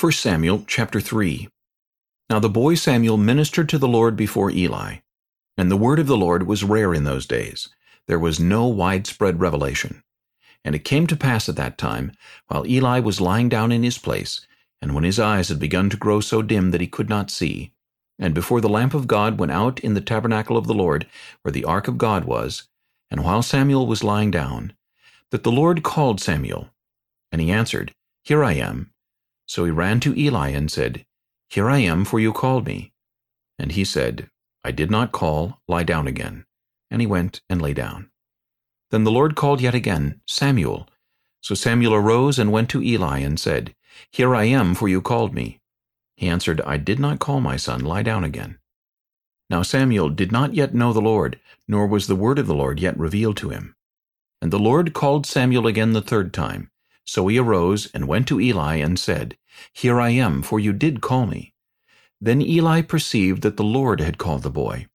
1 Samuel chapter 3 Now the boy Samuel ministered to the Lord before Eli. And the word of the Lord was rare in those days. There was no widespread revelation. And it came to pass at that time, while Eli was lying down in his place, and when his eyes had begun to grow so dim that he could not see, and before the lamp of God went out in the tabernacle of the Lord, where the ark of God was, and while Samuel was lying down, that the Lord called Samuel. And he answered, Here I am. So he ran to Eli and said, Here I am, for you called me. And he said, I did not call, lie down again. And he went and lay down. Then the Lord called yet again, Samuel. So Samuel arose and went to Eli and said, Here I am, for you called me. He answered, I did not call my son, lie down again. Now Samuel did not yet know the Lord, nor was the word of the Lord yet revealed to him. And the Lord called Samuel again the third time. So he arose and went to Eli and said, here I am, for you did call me. Then Eli perceived that the Lord had called the boy.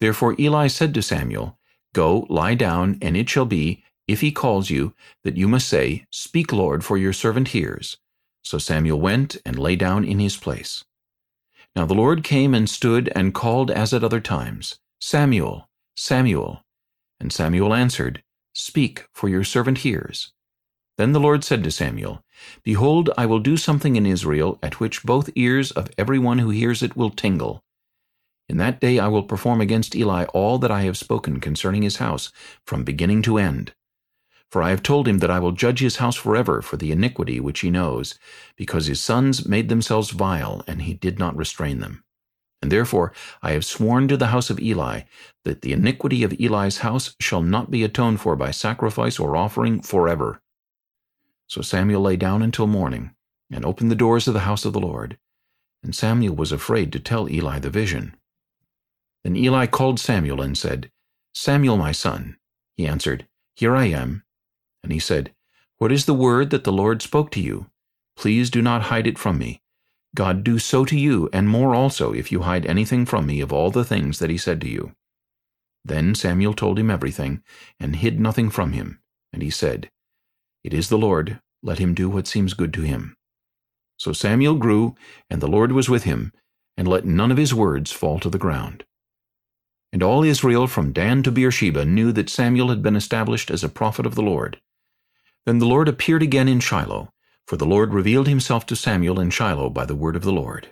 Therefore Eli said to Samuel, Go, lie down, and it shall be, if he calls you, that you must say, Speak, Lord, for your servant hears. So Samuel went and lay down in his place. Now the Lord came and stood and called as at other times, Samuel, Samuel. And Samuel answered, Speak, for your servant hears. Then the Lord said to Samuel, Behold, I will do something in Israel at which both ears of every one who hears it will tingle. In that day I will perform against Eli all that I have spoken concerning his house, from beginning to end. For I have told him that I will judge his house forever for the iniquity which he knows, because his sons made themselves vile, and he did not restrain them. And therefore I have sworn to the house of Eli that the iniquity of Eli's house shall not be atoned for by sacrifice or offering forever. So Samuel lay down until morning, and opened the doors of the house of the Lord. And Samuel was afraid to tell Eli the vision. Then Eli called Samuel and said, Samuel, my son. He answered, Here I am. And he said, What is the word that the Lord spoke to you? Please do not hide it from me. God do so to you, and more also, if you hide anything from me of all the things that he said to you. Then Samuel told him everything, and hid nothing from him. And he said, it is the Lord. Let him do what seems good to him. So Samuel grew, and the Lord was with him, and let none of his words fall to the ground. And all Israel from Dan to Beersheba knew that Samuel had been established as a prophet of the Lord. Then the Lord appeared again in Shiloh, for the Lord revealed himself to Samuel in Shiloh by the word of the Lord.